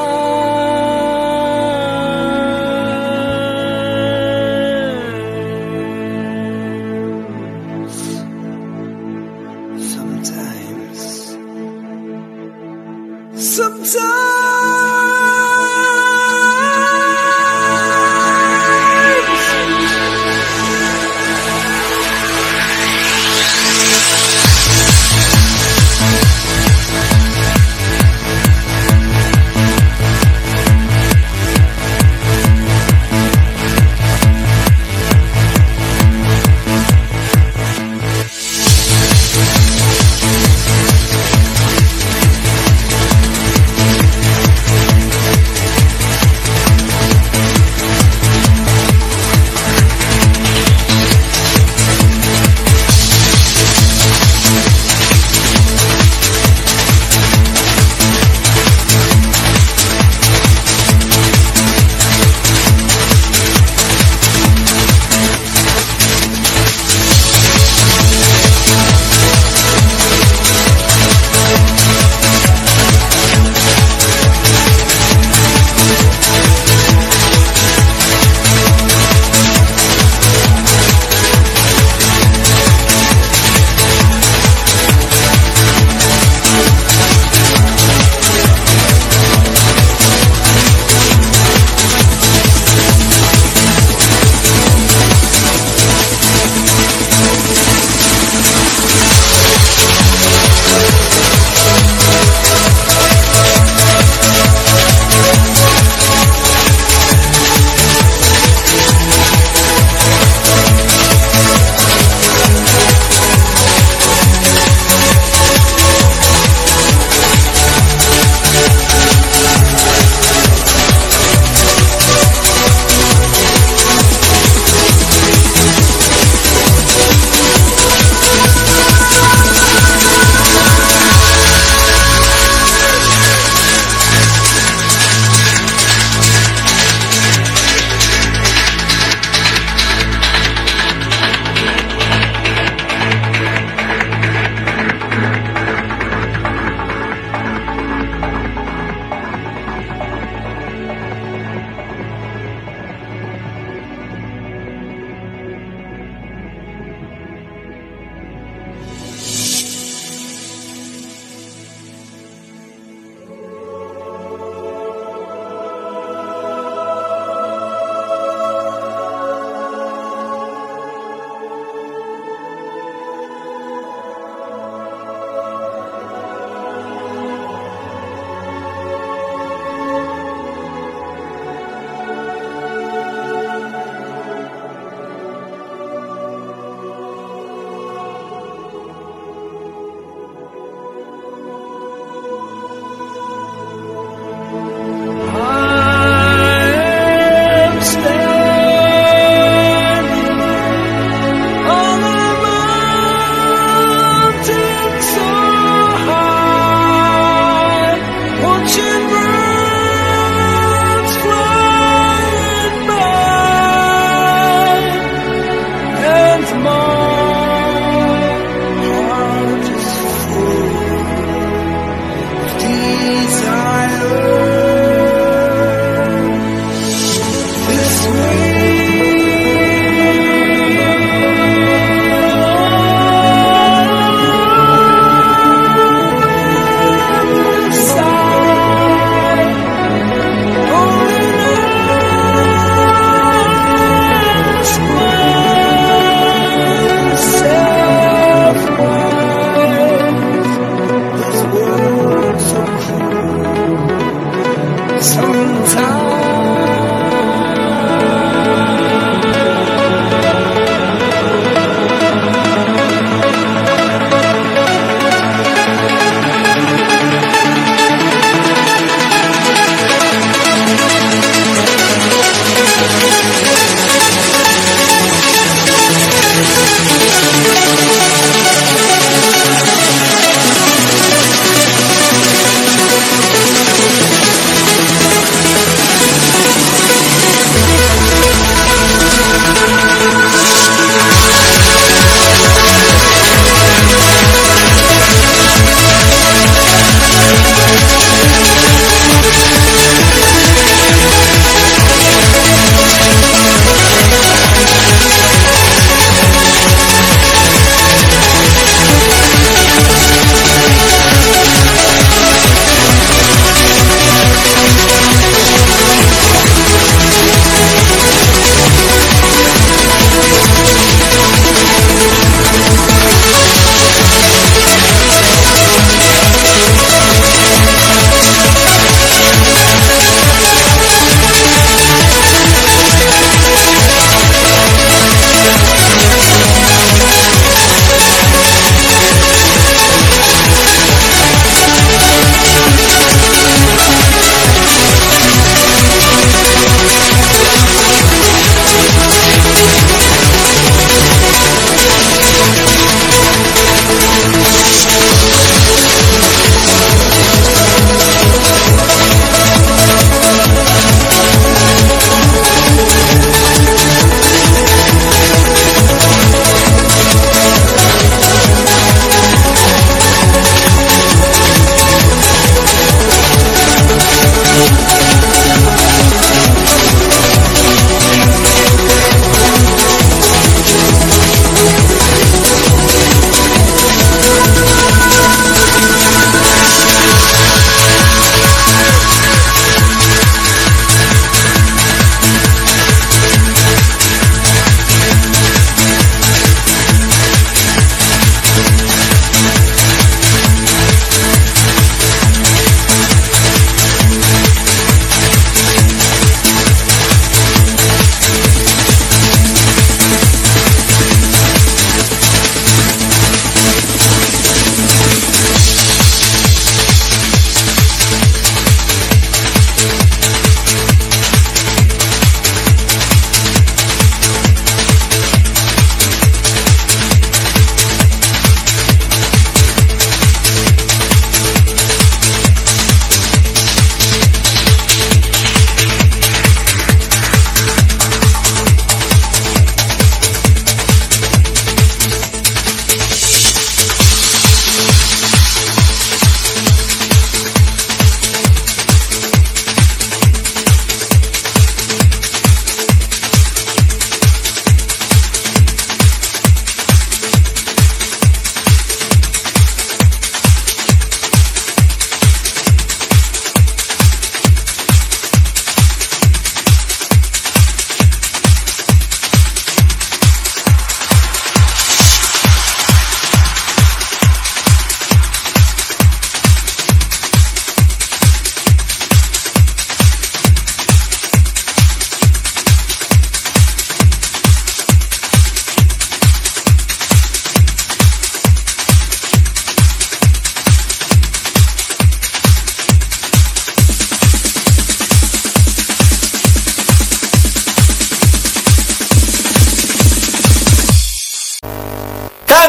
Sometimes.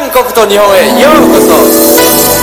韓国と日本へようこそ。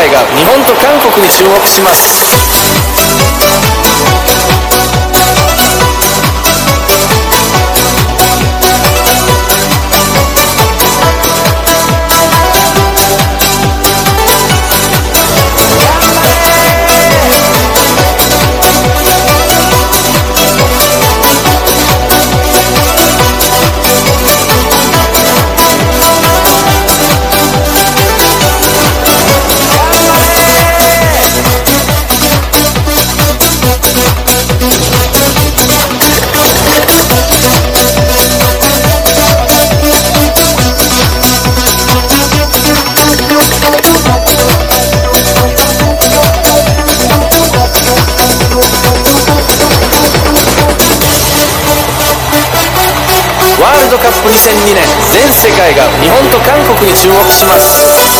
会が日本と韓国に注目します。ドカップ2002年全世界が日本と韓国に注目します。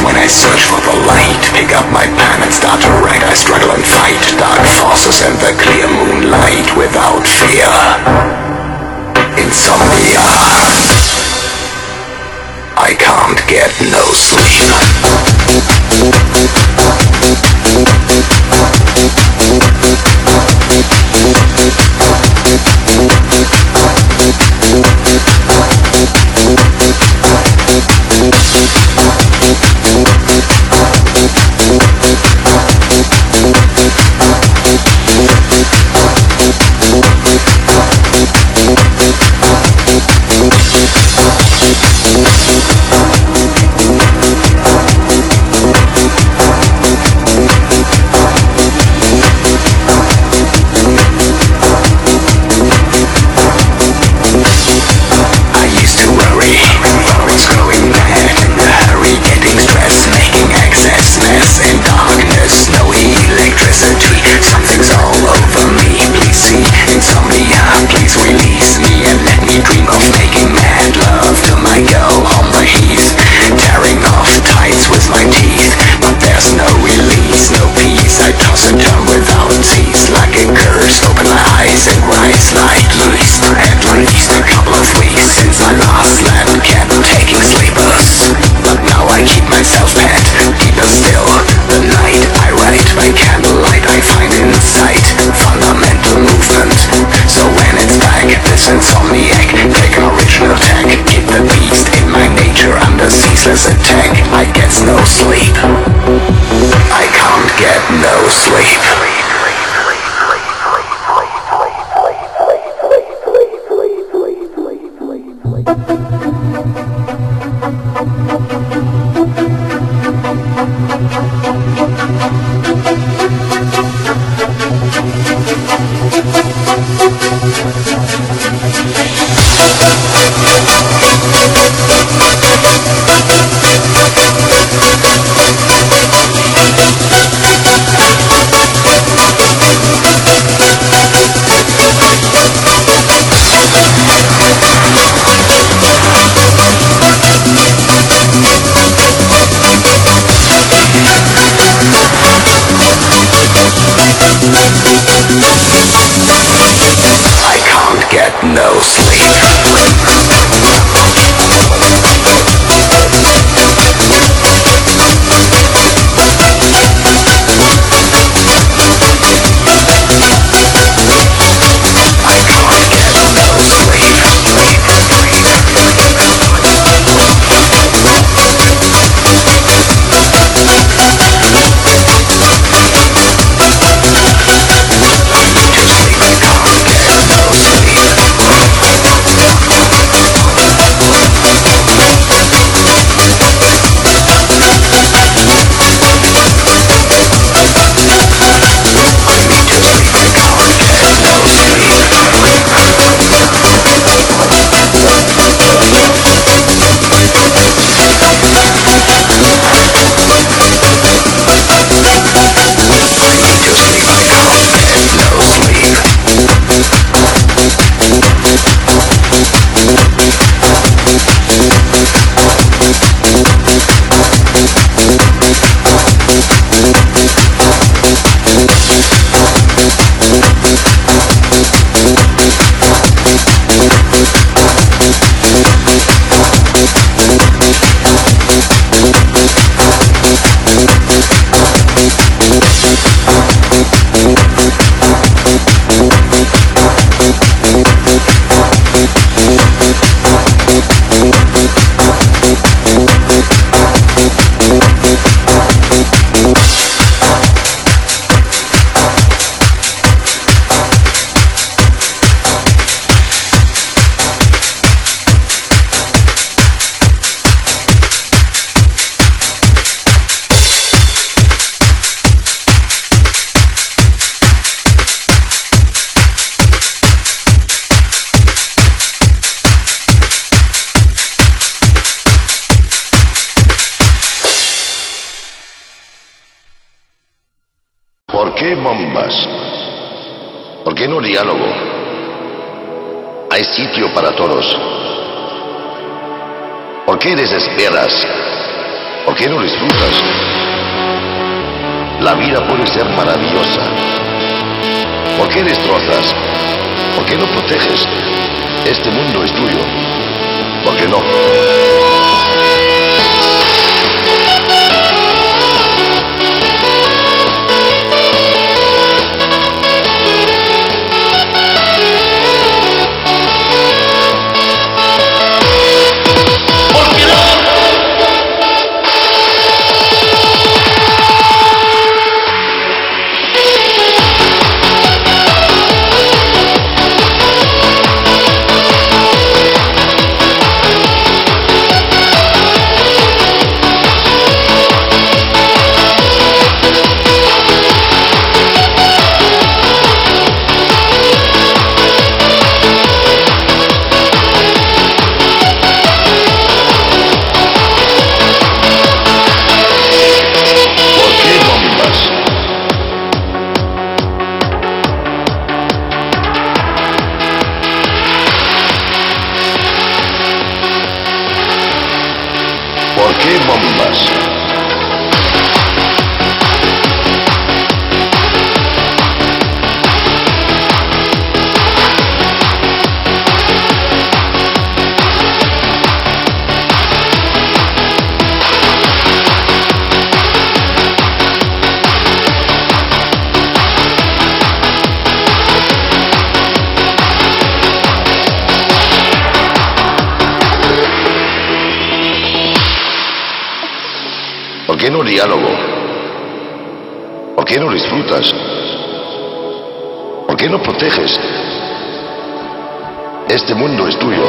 When I search for the light, pick up my pen and start to write. I struggle and fight dark forces and the clear moonlight without fear. Insomnia. I can't get no sleep. ¿Por qué no lo disfrutas? La vida puede ser maravillosa. ¿Por qué destrozas? ¿Por qué no proteges? Este mundo es tuyo. ¿Por qué no? ¡Qué bombas! ¿Por qué no proteges? Este mundo es tuyo.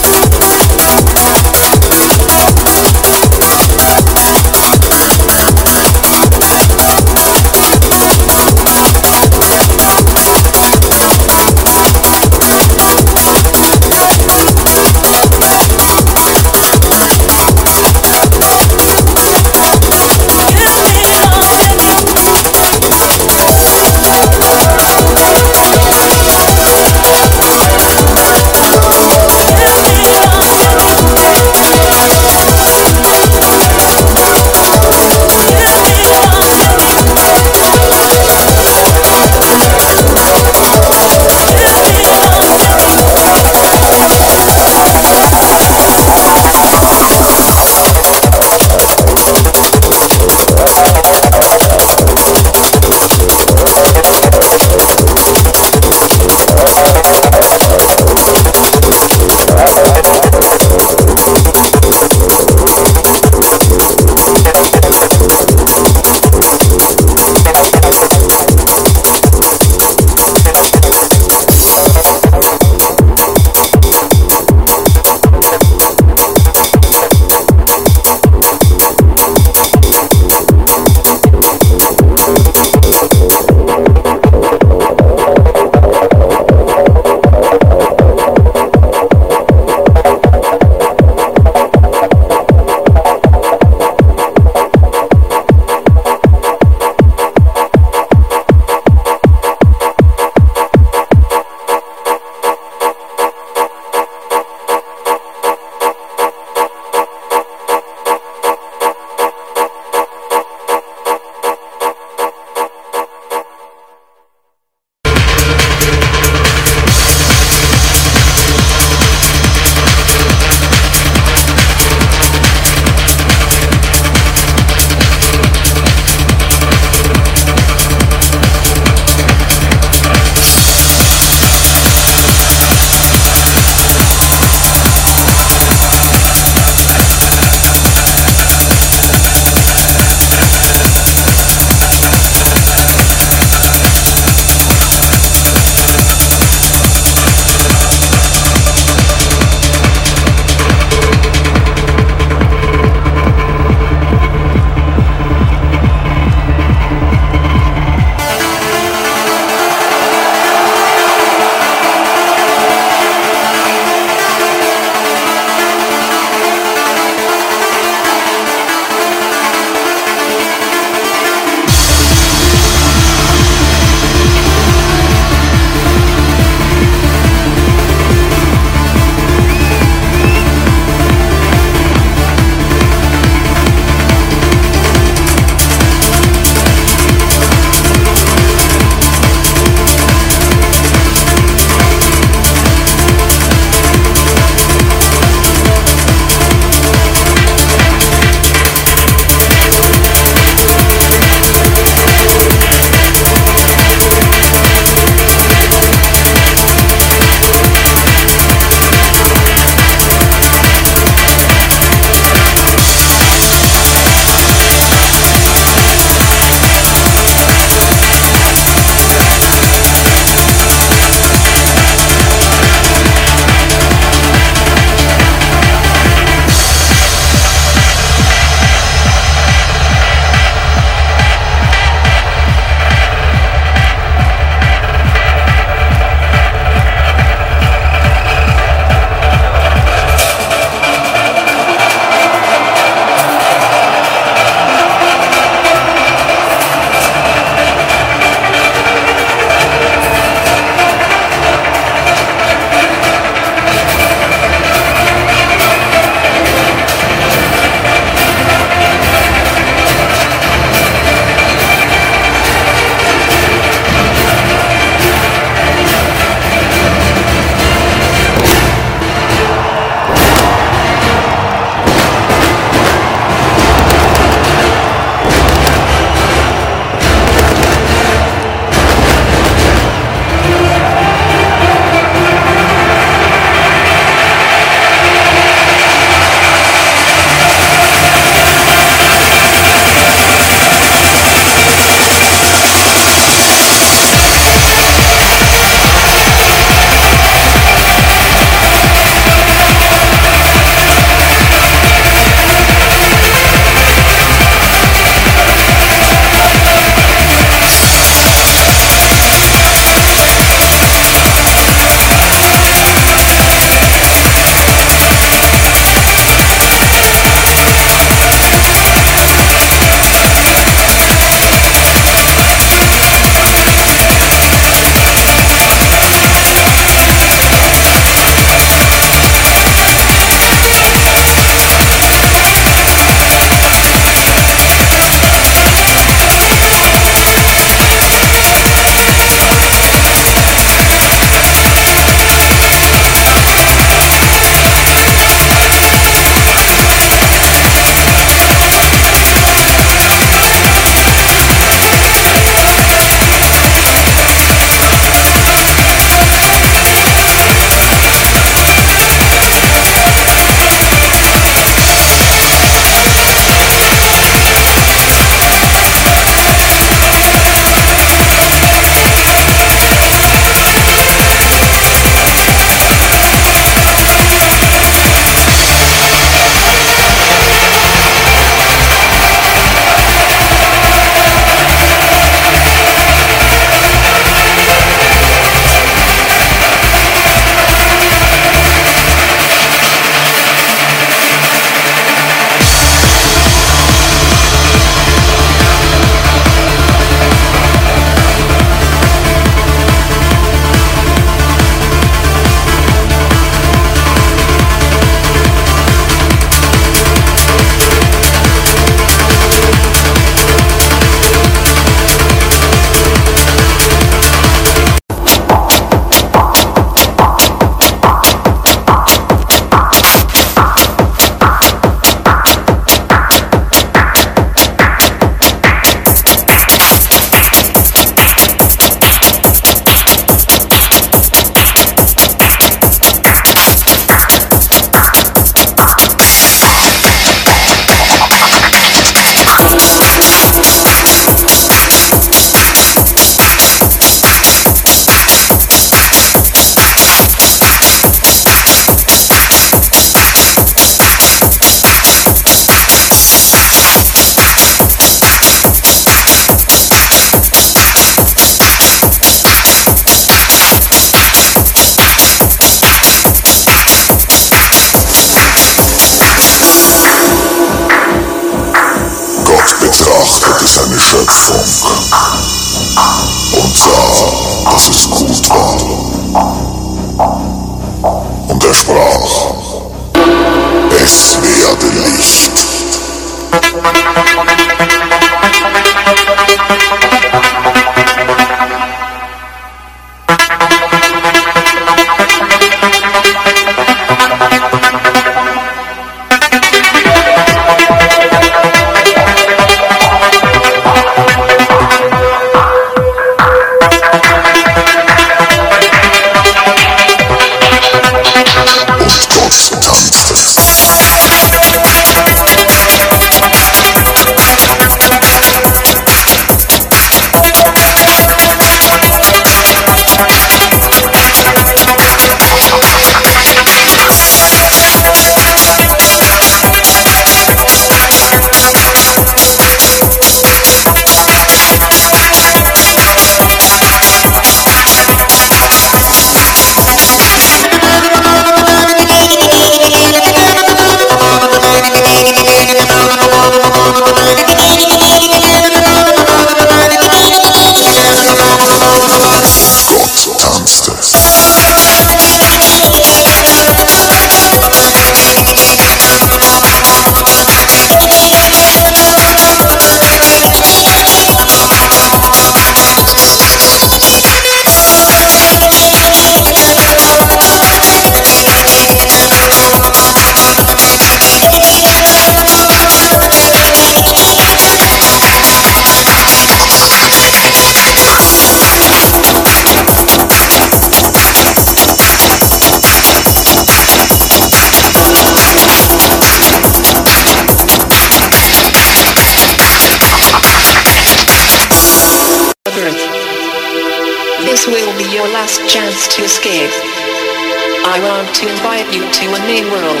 I want to invite you to a new world.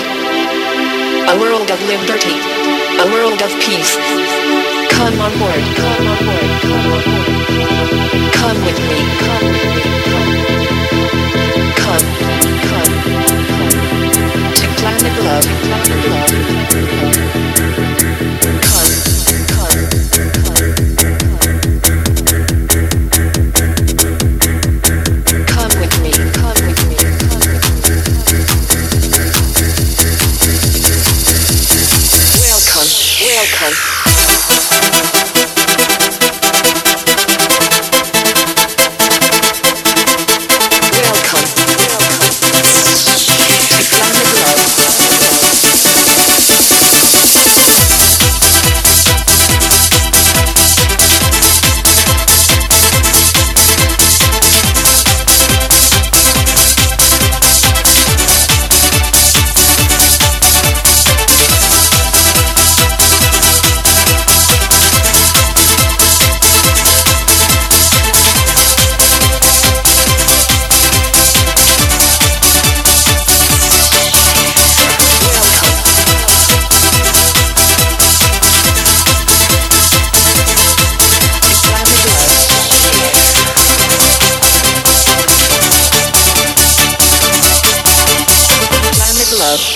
A world of liberty. A world of peace. Come on board. Come on board. Come on board. Come with me. Come with me. Come. Come. Come. To planet love. Planet love.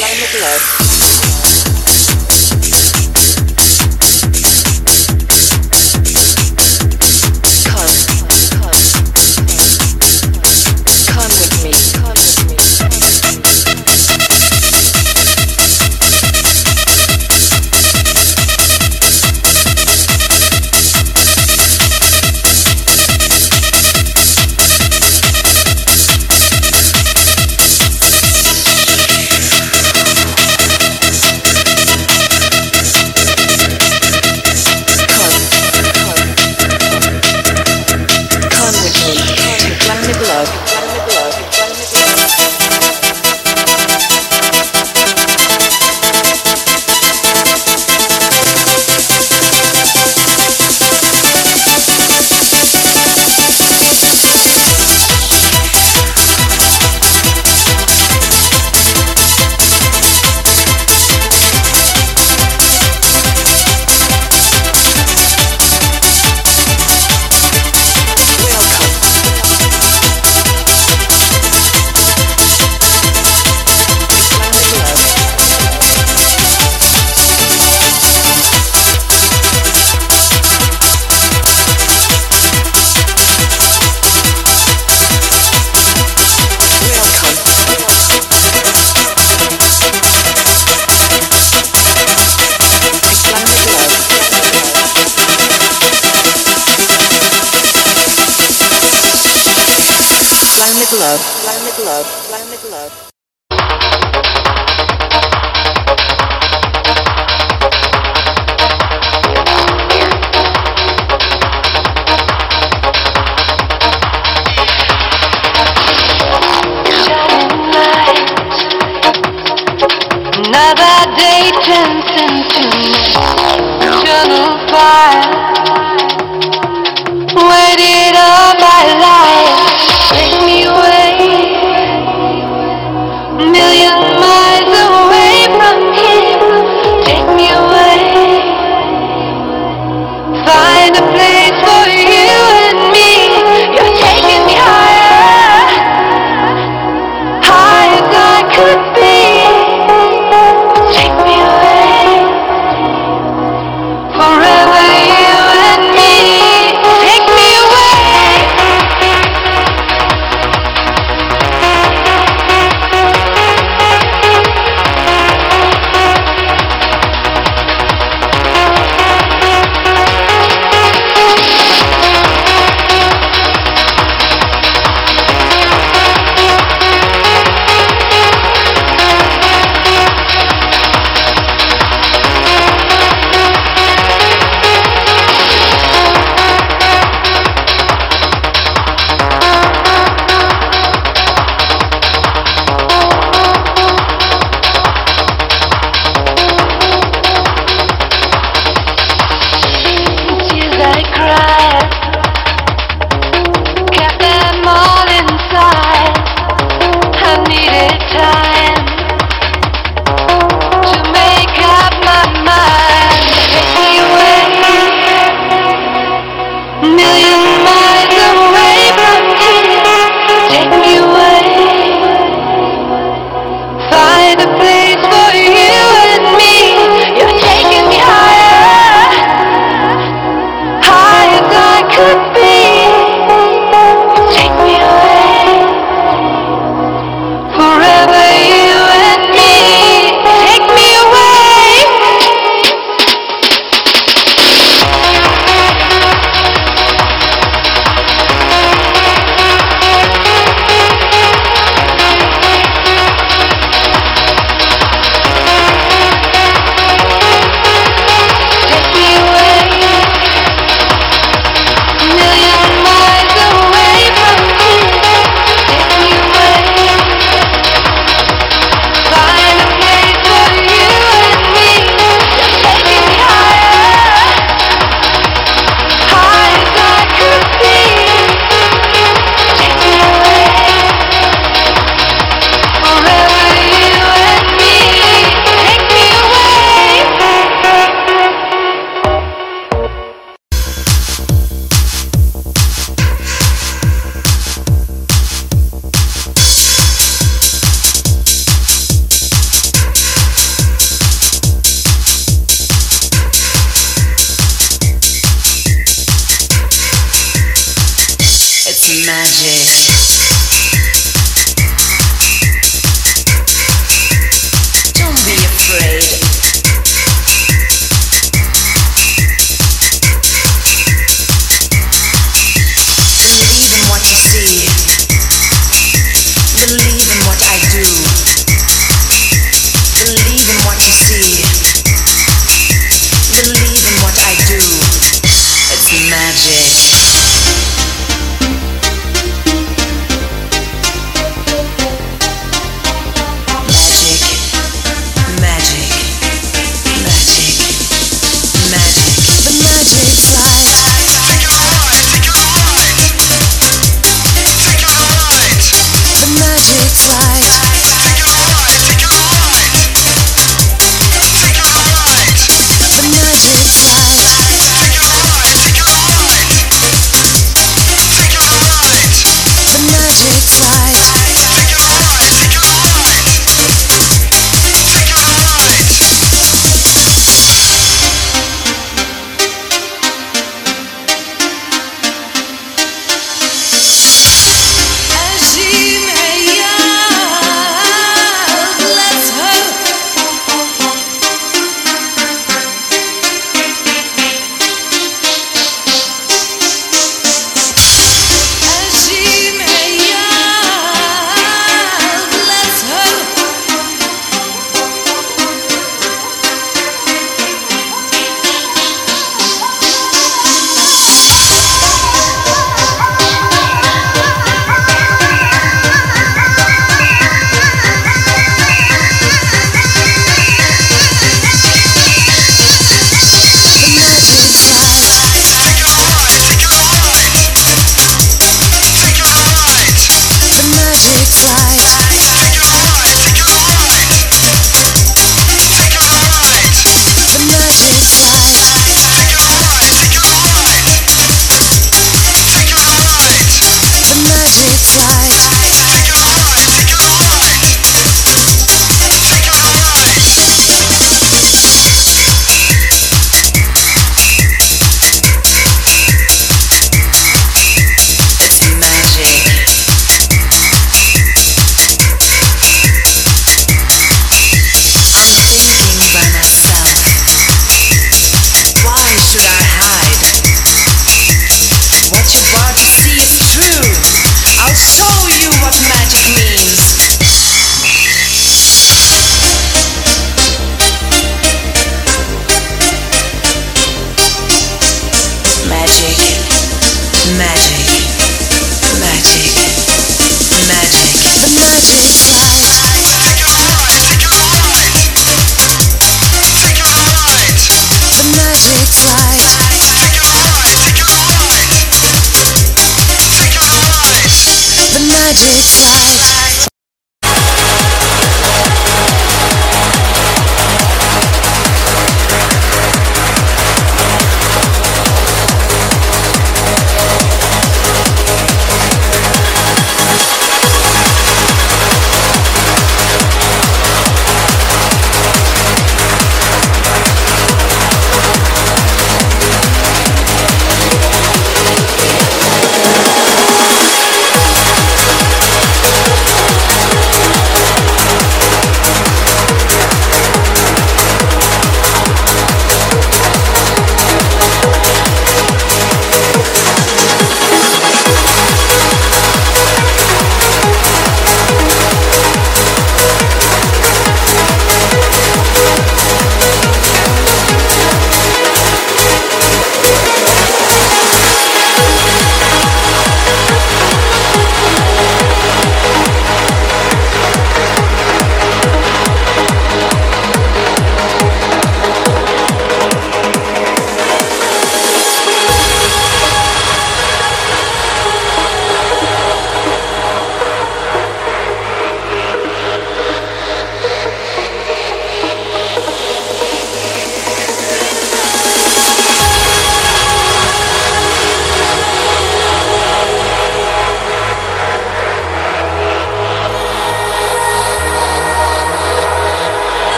around the blood.